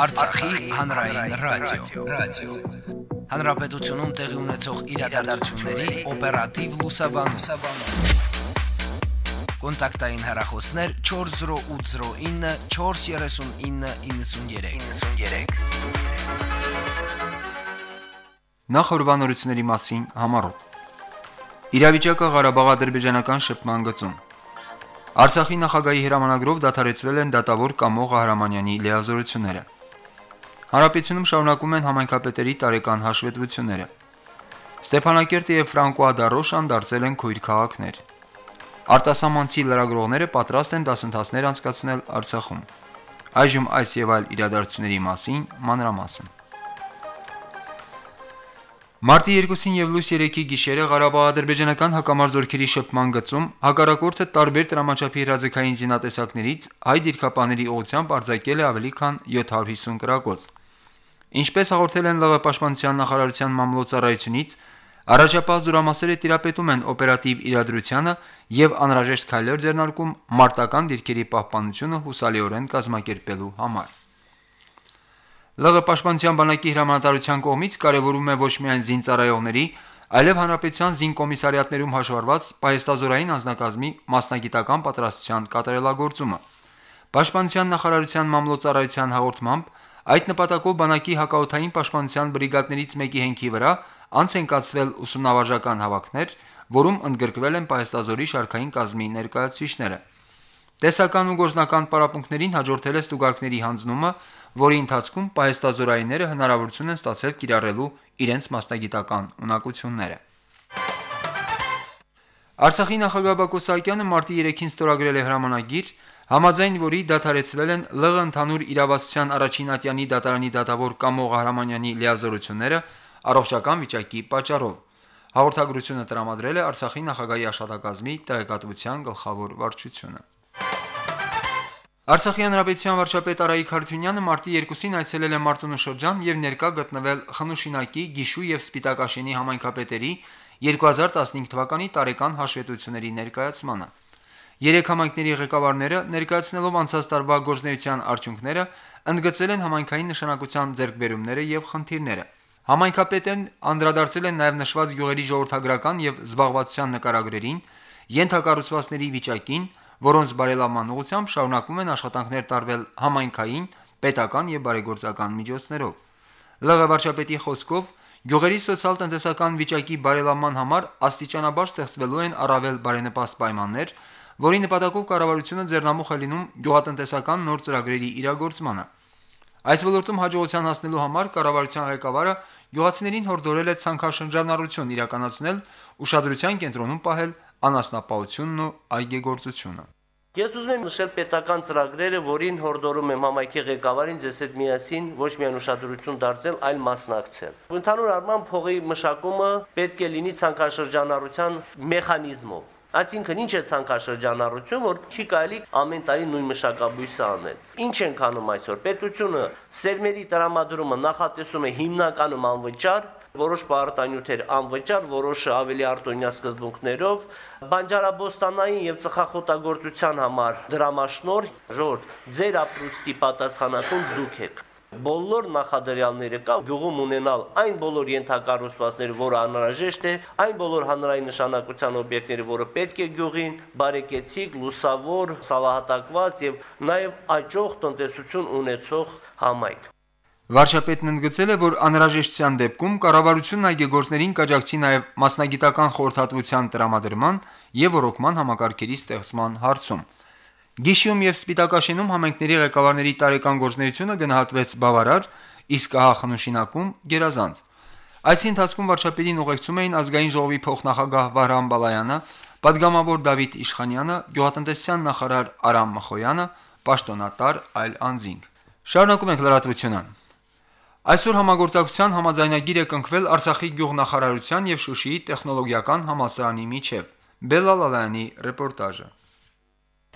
Արցախի հանրային ռադիո, ռադիո։ Հանրապետությունում տեղի ունեցող իրադարձությունների օպերատիվ լուսաբանում։ Կոնտակտային հեռախոսներ 40809 43993։ 93։ Նախորbanությունների մասին համառոտ։ Իրավիճակը Ղարաբաղ-ադրբեջանական շփման գծում։ Արցախի նախագահի հրամանագրով դադարեցվել են դատավոր Կամո Ղահրամանյանի լիազորությունները։ Հարաբեցինում շարունակում են համայնքապետերի տարեկան հաշվետվությունները։ Ստեփանակերտը եւ Ֆրանկոադարոշան դարձել են քույր քաղաքներ։ Արտասահմանցի լրագրողները պատրաստ են դասընթացներ անցկացնել Արցախում։ Այժմ այս եւ այլ իրադարձությունների մասին մանրամասն։ Մարտի 2-ին եւ լույս 3-ի գիշերը Ղարաբաղ-ադրբեջանական հակամարձօրքերի շփման գծում հակառակորդը տարբեր տրամաչափի հրաձգային զինատեսակներից հայ դիրքապաների ուղությամբ արձակել է ավելի քան 750 կրակոց։ Ինչպես հաղորդել են ԼՂ պաշտպանության նախարարության մամլոյցարայությունից, առաջապահ զորամասերը տիրապետում են օպերատիվ իրադրությանը եւ անհրաժեշտ քայլեր ձեռնարկում մարտական դիրքերի պահպանությունը հուսալիորեն կազմակերպելու համար։ ԼՂ պաշտպանության բանակի հրամանատարության կողմից կարևորում է ոչ միայն զինծառայողների, այլև հանրապետության զինկոմիսարիատներում հաշվառված պահեստազորային անձնակազմի մասնագիտական պատրաստության կատարելագործումը։ Պաշտպանության նախարարության մամլոյցարայության հաղորդմամբ Այդ նպատակով բանակի հակաօթային պաշտպանության բրիգադներից մեկի հենքի վրա անց են կացվել ուսումնավարժական հավաքներ, որում ընդգրկվել են պահեստազորի շարքային կազմի ներկայացուցիչները։ Տեսական ու գործնական պարապմունքներին հաջորդել է ստուգարքների հանձնումը, որի ընթացքում պահեստազորայինները հնարավորություն են ստացել կիրառելու իրենց մասնագիտական ունակությունները։ Արցախի նախագահ Բակո Սահակյանը մարտի 3-ին ստորագրել է հրամանագիր, համաձայն որի դադարեցվել են ԼՂ ընդհանուր իրավասության առաջին ատյանի դատարանի դատավոր Կամո Ղահրամանյանի լիազորությունները առողջական վիճակի պատճառով։ Հաղորդագրությունը տրամադրել է Արցախի նախագահի աշտակազմի տեղեկատվության գլխավոր վարչությունը։ Արցախի հանրապետության վարչապետ Արայիկ Խարությունյանը մարտի 2-ին այցելել է Մարտունու շրջան եւ ներկա գտնվել Խնուշինակի, Գիշու եւ Սպիտակաշենի համայնքապետերի 2015 թվականի տարեկան հաշվետվությունների ներկայացմանը։ Երեք համայնքների ղեկավարները ներկայացնելով անցած տարվա գործնեության արդյունքները ընդգծել են համայնքային նշանակության ձեռքբերումները եւ խնդիրները։ Համայնքապետեն անդրադարձել են նաեւ նշված գյուղերի ժողովրդագրական եւ զբաղվածության նկարագրերին, յենթակառուցվածքների վիճակին, որոնց բարելավման ուղղությամբ շարունակվում են աշխատանքներ տարվել համայնքային, պետական եւ բարեգործական միջոցներով։ ԼՂ վարչապետի խոսքով Գյուղերի սոցիալ-տնտեսական վիճակի բարելավման համար աստիճանաբար ստեղծվելու են առավել բարենպաստ պայմաններ, որի նպատակով կառավարությունը ձեռնամուխ է լինում գյուղատնտեսական նոր ծրագրերի իրագործմանը։ Այս ոլորտում հաջողության հասնելու համար կառավարության ղեկավարը գյուղացիներին հորդորել է ցանքաշրջանառություն իրականացնել, ուշադրության կենտրոնում պահել անասնապահությունն ու այգեգործությունը։ Ես ուզում եմ նշել պետական ծրագրերը, որին հորդորում եմ համայնքի ղեկավարին ձեզ հետ միասին ոչ միայն ուշադրություն դարձնել, այլ մասնակցել։ Ընդհանուր առմամբ փողի մշակումը պետք է լինի ցանկաշրջանառության մեխանիզմով Այսինքն ինչ է ցանկաշրջանառություն, որ չի կարելի ամեն տարի նույն մշակաբույսը անել։ Ինչ ենք անում այսօր։ Պետությունը սերմերի տրամադրումը նախատեսում է հիմնականում անվճար, որոշ պարտանյութեր անվճար, որոշը ավելի արտոնյա սկզբունքներով, բանջարաբոստանային եւ ծխախոտագործության համար դրամաշնոր, ժողովուրդ, ձեր ապրուստի պատասխանատուն դուք եք բոլոր նախադրյալները կա գյուղում ունենալ այն բոլոր ենթակառուցվածքները, որը անհրաժեշտ է, այն բոլոր հանրային նշանակության օբյեկտները, որը պետք է գյուղին, բարեկեցիկ, լուսավոր, սալահատակված եւ նաեւ աճող տնտեսություն ունեցող համայնք։ Վարչապետն ընդգծել է, որ անհրաժեշտության դեպքում կառավարությունն այգեգործներին կաջակցի նաև մասնագիտական խորհրդատվության տրամադրման եւ ռոկման համակարգերի ստեղծման հարցում։ Գիշիում եւ Սպիտակաշենում համայնքների ղեկավարների տարեկան գործունեությունը գնահատվեց բավարար, իսկ ահա խնուշինակում գերազանց։ Այս ընթացքում վարչապետին ուղեկցում էին ազգային ժողովի փոխնախագահ Վահրամ Բալայանը, падգամավոր Դավիթ Իշխանյանը, գյուղատնտեսության նախարար Արամ Մխոյանը, պաշտոնատար այլ անձինք։ Շարունակում ենք լրատվությունը։ Այսօր համագործակցության համաձայնագիր է կնքվել Արցախի գյուղնախարարության եւ Շուշիի տեխնոլոգիական համալսարանի միջև։ Բելալալյանի ռեպորտաժը։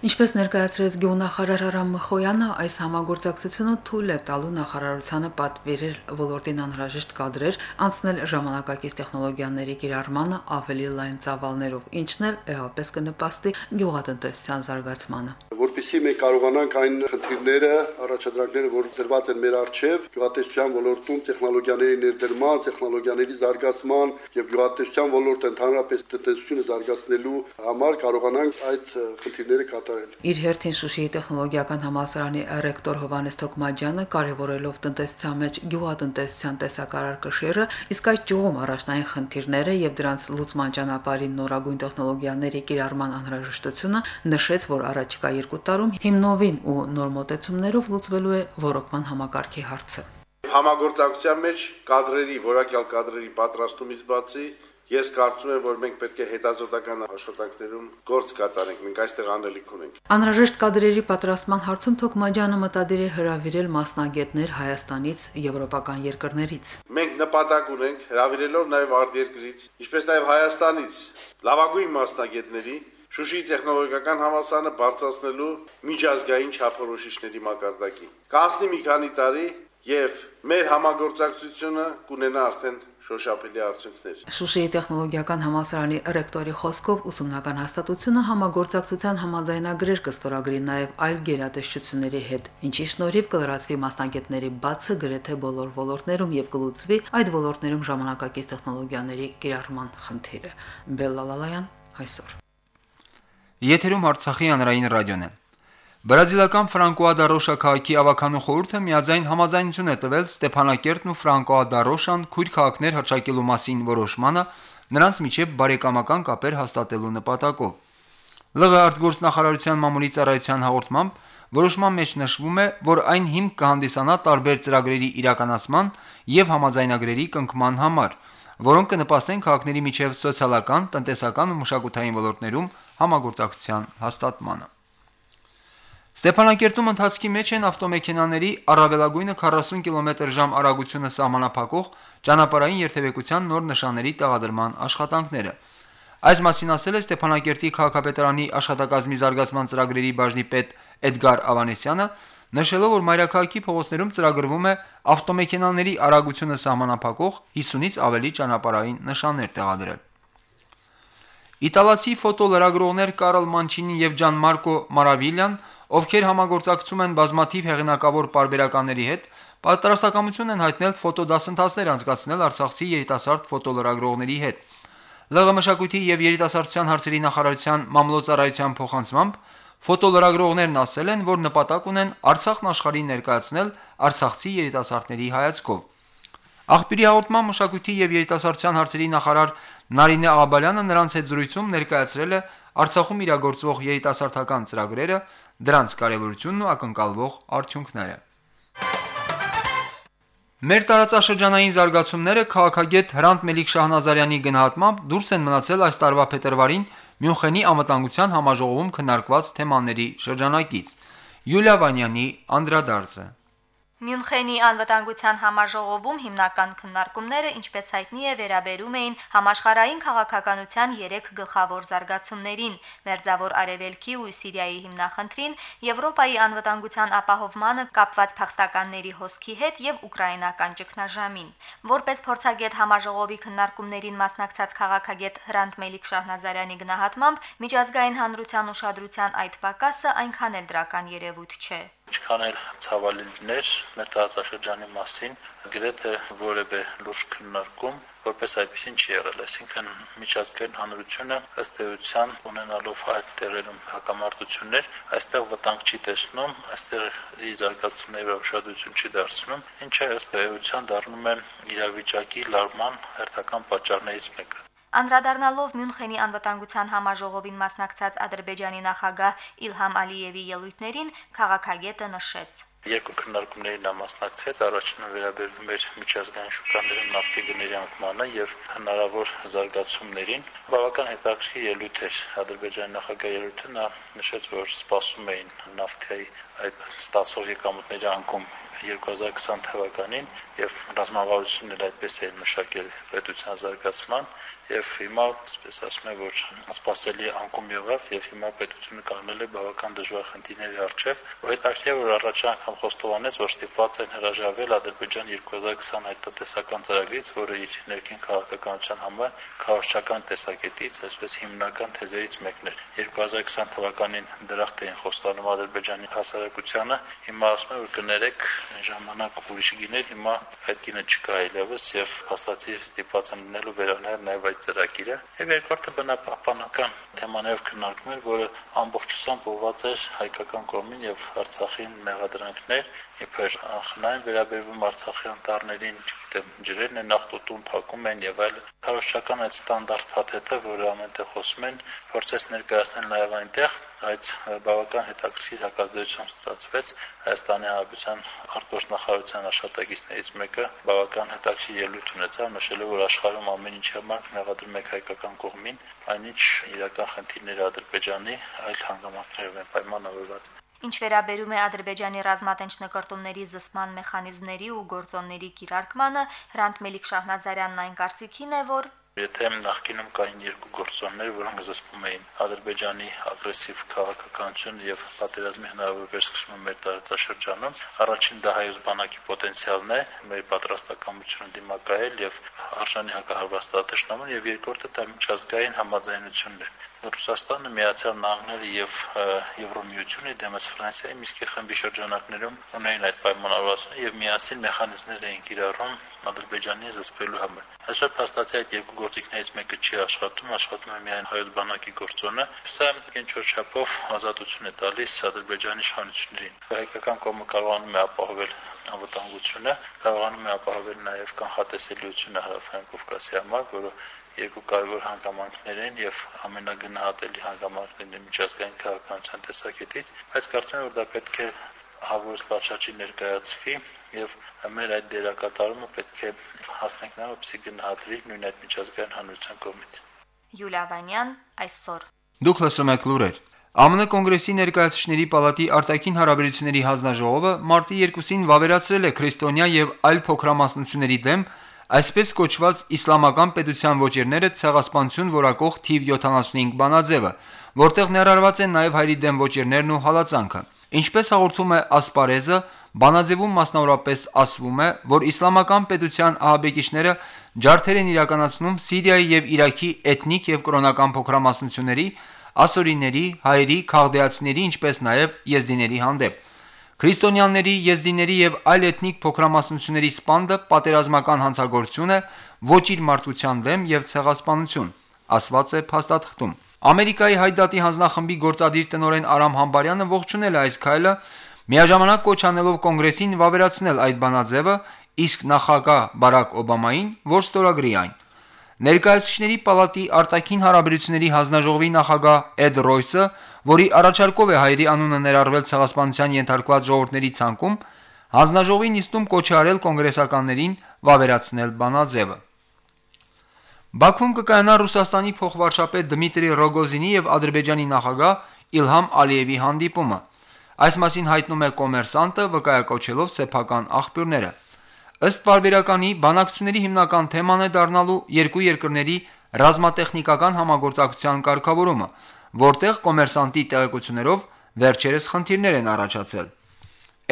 Ինչպես ներկայացրեց գյուղնախարար Արամ Մխոյանը, այս համագործակցությունը թույլ է տալու նախարարությանը պատվիրել ոլորտին անհրաժեշտ կադրեր, անցնել ժամանակակից տեխնոլոգիաների կիրառմանը ավելի լայն ծավալներով, ինչն էլ էապես կնպաստի գյուղատնտեսության զարգացմանը որpիսի մենք կարողանանք այն խնդիրները, առաջադրանքները, որ դրված են մեր առջև, գյուղատնտեսության ոլորտում տեխնոլոգիաների ներդրման, տեխնոլոգիաների զարգացման եւ գյուղատնտեսության ոլորտը ընդհանրապես տնտեսությունը զարգացնելու համար կարողանանք այդ խնդիրները կատարել։ Իր հերթին Շուշիի տեխնոլոգիական համալսարանի ռեկտոր Հովանես Թոքմաջյանը կարևորելով տնտեսության մեջ գյուղատնտեսության տեսակարար կշիռը, իսկ այդ ճյուղում առաջնային խնդիրները եւ դրանց լուծման ճանապարհի նորագույն տեխնոլոգիաների կիրառման անհրաժեշտությունը նշեց, որ առաջիկա երկու տարում հիմնովին ու նոր մոտեցումներով լուծվելու է ռոռոկման համակարգի հարցը։ Համագործակցության մեջ կադրերի, որակյալ կադրերի պատրաստումից բացի Ես կարծում եմ, որ մենք պետք է հետազոտական աշխատանքներում գործ կատարենք, մենք այստեղ անելիք ունենք։ Անհրաժեշտ կադրերի պատրաստման հարցում Թոքմաջյանը մտադիր է հրավիրել մասնագետներ Հայաստանից, եվրոպական երկրներից։ Մենք նպատակ ունենք հրավիրելով նաև արտերկրից, ինչպես նաև Հայաստանից լավագույն մասնագետների Շուշի տեխնոլոգիական համալսարանը բարձրացնելու միջազգային չափորոշիչների մակարդակի։ Կանցնի մի քանի տարի եւ մեր համագործակցությունը կունենա արդեն շոշափելի արդյունքներ։ Շուշիի տեխնոլոգիական համալսարանի ռեկտորի խոսքով ուսումնական հաստատությունը համագործակցության համաձայնագրեր կստորագրի նաև այլ գերատեսչությունների հետ, ինչի շնորհիվ կլրացվի մասնագետների բացը գրեթե բոլոր ոլորտներում եւ կլուծվի այդ ոլորտներում ժամանակակից տեխնոլոգիաների կիրառման խնդիրը։ Բելլալալայան այսօր Եթերում Արցախի հանրային ռադիոն է։ Բրազիլական Ֆրանկոա Դարոշա քաղաքի ավականու խորհուրդը միաձայն համաձայնություն է տվել Ստեփանակերտն ու Ֆրանկոա Դարոշան քույր քաղաքներ հրճակելու մասին որոշմանը նրանց միջև բարեկամական կապեր հաստատելու նպատակով։ ԼՂ արտգործնախարարության մամուլի ծառայության հաղորդմամբ որոշման մեջ նշվում է, որ այն հիմք կհանդիսանա տարբեր ծրագրերի իրականացման եւ համաձայնագրերի կնքման համար, որոնք կնպաստեն քաղաքների միջև սոցիալական, տնտեսական ու մշակութային ոլորտներում համագործակցության հաստատմանը։ Ստեփանակերտում ընթացքի մեջ են ավտոմեքենաների առավելագույնը 40 կմ/ժ արագությունը սահմանափակող ճանապարհային երթևեկության նոր նշանների տեղադրման աշխատանքները։ Այս մասին ասել է Ստեփանակերտի քաղաքապետարանի աշխատակազմի զարգացման ծրագրերի բաժնի պետ Էդգար Ավանեսյանը, նշելով, որ Մայրաքաղաքի փողոցներում ծրագրվում է ավտոմեքենաների արագությունը սահմանափակող 50-ից ավելի ճանապարհային նշաններ տեղադրել։ Իտալացի ֆոտոլրագրողներ Կարլ Մանչինին եւ Ջան Մարկո Մարավիլյան, ովքեր համագործակցում են բազմաթիվ հեղինակավոր պարբերականների հետ, պատրաստակամություն են հայտնել ֆոտոդասընթացներ անցկացնել Արցախցի երիտասարդ ֆոտոլրագրողների հետ։ ԼՂ մշակույթի եւ երիտասարդության հարցերի նախարարության մամլոյցարայության փոխանցմամբ ֆոտոլրագրողներն ասել են, որ նպատակ ունեն Արցախն աշխարհին ներկայացնել Արցախցի երիտասարդների հայացքով։ Աղբյուրի հաղորդման մշակույթի եւ երիտասարդության հարցերի նախարար Նարինե Աղաբալյանը նրանց հետ զրույցում ներկայացրել է Արցախում իրագործվող երիտասարդական ծրագրերը, դրանց կարևորությունն ու ակնկալվող արդյունքները։ Մեր տարածաշրջանային զարգացումները քաղաքագետ Հրանտ Մելիք Շահնազարյանի գնահատմամբ դուրս են մնացել այս տարվա փետրվարին Մյունխենի անվտանգության համաժողովում քննարկված թեմաների շրջանակից։ Յուլիա Վանյանի անդրադարձը Մյունխենի անվտանգության համաժողովում հիմնական քննարկումները, ինչպես հայտնի է, վերաբերում էին համաշխարհային քաղաքականության 3 գլխավոր զարգացումներին՝ Մերձավոր Արևելքի ու Սիրիայի հիմնախնդրին, Եվրոպայի անվտանգության ապահովմանը կապված փախստականների հոսքի հետ եւ ուկրաինական ճգնաժամին։ Որպես փորձագետ համաժողովի քննարկումներին մասնակցած քաղաքագետ Հրանտ Մելիք Շահնազարյանի գնահատմամբ միջազգային հանրության ուշադրության այդ պակասը այնքան էլ դրական երևույթ չէ ինչքան էլ ցավալի լիներ մեր տարածաշրջանի մասին, գրեթե որևէ լուրջ քննարկում որպես այդպեսին չի եղել, այսինքն միջազգային հանրությունը ըստ էության ունենալով այդ տեղերում հակամարտություններ, այստեղ վտանգ չի տեսնում, այստեղ ի զարգացումների ուշադրություն չի դարձնում, ինչը ըստ էության դառնում է իրավիճակի լարման հերթական պատճառներից մեկը։ Անդրադառնալով Մյունխենի անվտանգության համաժողովին մասնակցած Ադրբեջանի նախագահ Իլհամ Ալիևի ելույթներին քաղաքագետը նշեց. Երկու քննարկումների նա մասնակցեց, առաջինը վերաբերվում էր միջազգային շուկաներում նավթի գների անկմանը եւ հնարավոր զարգացումներին։ Բավական հետաքրքիր ելույթ էր Ադրբեջանի նախագահի ելույթը, նա նշեց, որ սպասում էին նավթի այդ ստացող եկամուտների անկում 2020 թվականին եւ ռազմավարություններ այդպես էին մշակել պետության զարգացման եւ հիմա, ասես ասում եմ, որ սпасելի անկում եղավ եւ հիմա պետությունը կանգնել է բավական դժվար խնդիրների առջեւ, որ այդ արդյունքը որ առաջին անգամ խոստովանեց, որ ստիպված են հրաժարվել Ադրբեջան 2020 այդ տնտեսական ծրագրից, որը իր ներքին քաղաքականության համար քաղաքական տեսակետից, այսպես հիմնական թեզերից մեկն էր։ 2020 թվականին դրախտ էին խոստանում Ադրբեջանի հասարակությանը, հիմա ասում եմ, որ կներեք ժամանակ ուրիշ գիներ հիմա այդ գինը չկա այլևս եւ հաստատի ստիպված են լինելու վերանայել նաեւ այդ ծրագիրը եւ երկրորդը բնապահպանական թեմաներով քննարկում էր, որը ամբողջությամբ ուղղված էր հայկական կողմին եւ Արցախին մեղադրանքներ, իբր խնային վերաբերվում Արցախի անտառներին, չգիտեմ, ջրերն են նախտոտում, փակում են եւ այլ քարոշչական այդ ստանդարտ փաթեթը, որը ամենտեղ խոսում են, փորձես ներկայացնել նաեւ այնտեղ այդ բավական հետաքրքիր հակազդեցություն ստացվեց Հայաստանի Հանրապետության արտգործնախարարության աշխատակիցներից մեկը բավական հետաքրքիր ելույթ ունեցավ նշելով որ աշխարհում ամեն ինչ համար մեղադրում եք հայկական կողմին այնինչ իրական խնդիրները Ադրբեջանի այլ հանգամանքներով են պայմանավորված Ինչ վերաբերում է Ադրբեջանի ռազմատենչ նկարտումների զսման մեխանիզմների ու գործոնների կիրարկմանը, Հրանտ Մելիք Շահնազարյանն այն կարծիքին է, որ Եթե նախկինում կային երկու գործոններ, որոնք զսպում էին Ադրբեջանի ագրեսիվ քաղաքականությունը եւ պատերազմի հնարավոր վերսկսումը մեր տարածաշրջանում, առաջին դա հայոց բանակի պոտենցիալն է, մեր պատրաստակամությունը դիմակայել եւ արժանի հակահարվածտատաշնամուն եւ երկրորդը դա միջազգային համաձայնությունն է։ Ռուսաստանը, Միացյալ Նահանգները եւ Եվրոմիությունը դեմս Ֆրանսիայի Միսկի խմբի շրջանակներում ունեին այդ պայմանավորվածությունը եւ միասին մեխանիզմներ էին կիրառում Ադրբեջանի զսպելու համար։ Այսօր փաստացի այդ երկու գործիքներից մեկը չի աշխատում, աշխատում է միայն հայոց բանակի գործոնը։ Սա ինչ-որ չափով ազատություն է տալիս Ադրբեջանի իշխանություններին։ Հայկական կողմը կարողանում է ապահովել անվտանգությունը, կարողանում է ապահովել նաև կանխատեսելիությունը հարավային Կովկասի համար, որը երկու կարևոր հանգամանքներ են եւ ամենագնահատելի հանգամանքներն են միջազգային քաղաքականության տեսակետից, բայց կարծում եմ որ դա պետք է հավուրս պատշաճի ներկայացվի եւ մեր այդ դերակատարումը պետք է հասնենք նա որպեսի գնահատվի նույն այդ միջազգային հանրության կողմից։ Յուլիա Վանյան այսօր։ Դուք լսում եք լուրեր։ ԱՄՆ կոնգրեսի ներկայացուցիչների պալատի արտաքին հարաբերությունների հանձնաժողովը մարտի 2-ին վավերացրել է քրիստոնյա եւ այլ փոքրամասնությունների դեմ այսպես կոչված իսլամական պետության ոչերները ցեղասպանություն որակող թիվ 75 բանաձևը, որտեղ ներառված են նաև հայրի դեմ ոչերներն ու հալածանքը։ Ինչպես հաղորդում է Ասպարեզը, բանաձևում մասնավորապես ասվում է, որ իսլամական պետության ահաբեկիչները ջարդեր են իրականացնում Սիրիայի եւ Իրաքի էթնիկ եւ կրոնական փոքրամասնությունների, ասորիների, հայերի, քաղդեացիների, ինչպես նաեւ եզդիների հանդեպ։ Քրիստոնյաների, եզդիների եւ այլ էթնիկ փոքրամասնությունների սպանդը պատերազմական հանցագործություն է, ոչ իր մարդկության դեմ եւ ցեղասպանություն, ասված է փաստաթղթում։ Ամերիկայի հայդատի հանձնախմբի գործադիր տնօրեն Արամ Համբարյանը ողջունել է այս քայլը, միաժամանակ կոչ անելով կոնգրեսին վավերացնել այդ բանաձևը, իսկ նախագահ Բարակ Օբամային, որ ստորագրի այն։ Ներկայացուցիչների պալատի արտաքին հարաբերությունների հանձնաժողովի նախագահ Էդ Ռոյսը, որի առաջարկով է հայերի անունը ներառվել ցեղասպանության ենթարկված ժողովրդների ցանկում, հանձնաժողովի նիստում կոչ արել կոնգրեսականներին վավերացնել բանաձևը։ Բաքվում կկայանա Ռուսաստանի փոխվարչապետ Դմիտրի Ռոգոզինի եւ Ադրբեջանի նախագահ Իլհամ Ալիևի հանդիպումը։ Այս մասին հայտնում է Կոմերսանտը, վկայակոչելով սեփական աղբյուրները։ Ըստ բարբերականի բանակցությունների հիմնական թեման է դառնալու երկու երկրների ռազմատեխնիկական համագործակցության կարգավորումը, որտեղ Կոմերսանտի տեղեկություններով վերջերս խնդիրներ են առաջացել։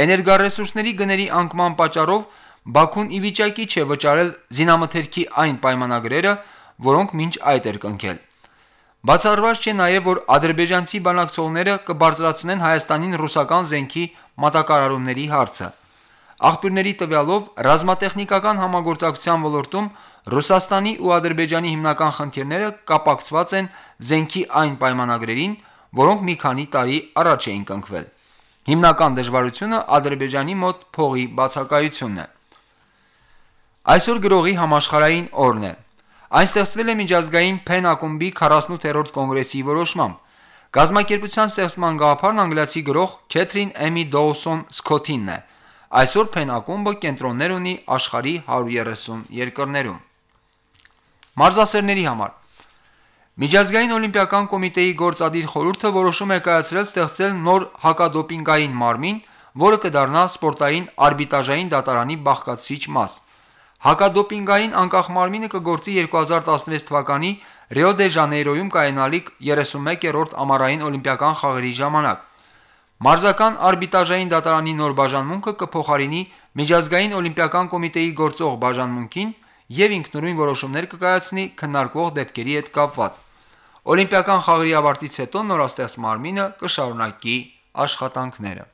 Էներգառեսուրսների գների անկման պատճառով Բաքուն ի վիճակի չէ վճարել զինամթերքի այն պայմանագրերը, որոնք մինչ այդ էր կնքել։ Բացառված չէ նաև, որ ադրբեջանցի բանակցողները կբարձրացնեն Հայաստանին ռուսական զենքի մատակարարումների հարցը։ Աղբյուրների տվյալով ռազմատեխնիկական համագործակցության ոլորտում Ռուսաստանի ու Ադրբեջանի հիմնական խնդիրները կապակցված են զենքի այն պայմանագրերին, որոնք մի քանի տարի առաջ էին կնքվել։ Հիմնական դժվարությունը Ադրբեջանի մոտ փողի բացակայությունն է։ Այսօր գրողի համաշխարային օրն է։ Այն ստեղծվել է միջազգային Փեն ակումբի 48-րդ կոնգրեսի որոշմամբ։ Գազམ་ակերպության ստեղծման գաղափարն անգլիացի գրող Քեթրին Էմի Դոուսոն Սքոթինն է։ Այսօր Փեն ակումբը կենտրոններ ունի աշխարհի 130 երկրներում։ Մարզասերների համար Միջազգային օլիմպիական կոմիտեի գործադիր խորհուրդը որոշում է կայացրել ստեղծել նոր հակադոպինգային մարմին, որը կդառնա սպորտային արբիտրաժային դատարանի բաղկացուցիչ մաս։ Հակադոպինգային անկախ մարմինը կգործի 2016 թվականի Ռիո դե Ժանեյրոյում կայանալիք 31-րդ ամառային օլիմպիական խաղերի ժամանակ։ Մարզական արբիտրաժային դատարանի նոր բաժանմունքը կփոխարինի Միջազգային օլիմպիական կոմիտեի գործող բաժանմունքին եւ ինքնուրույն որոշումներ կկայացնի քննարկվող դեպքերի հետ կապված։ Օլիմպիական խաղերի ավարտից հետո նորաստեղծ մարմինը կշարունակի աշխատանքները։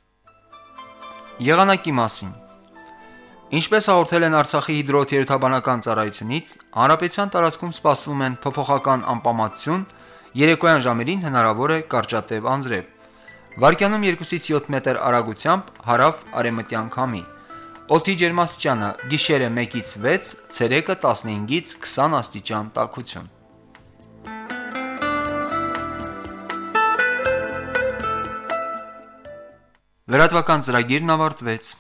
Եղանակի մասին Ինչպես հաղորդել են Արցախի հիդրոթերապանական ծառայությունից, հանրապետության տարածքում սպասվում են փոփոխական անպամատություն, երեկոյան ժամերին հնարավոր է կարճատև անձրև։ Վարկյանում 2-ից 7 մետր արագությամբ հարավ արևմտյան քամի։ Օդի ջերմաստիճանը՝ գիշերը 1-ից 6, ցերեկը 15-ից 20 աստիճան տաքություն։ Լրատվական ծրագիրն ավարտվեց։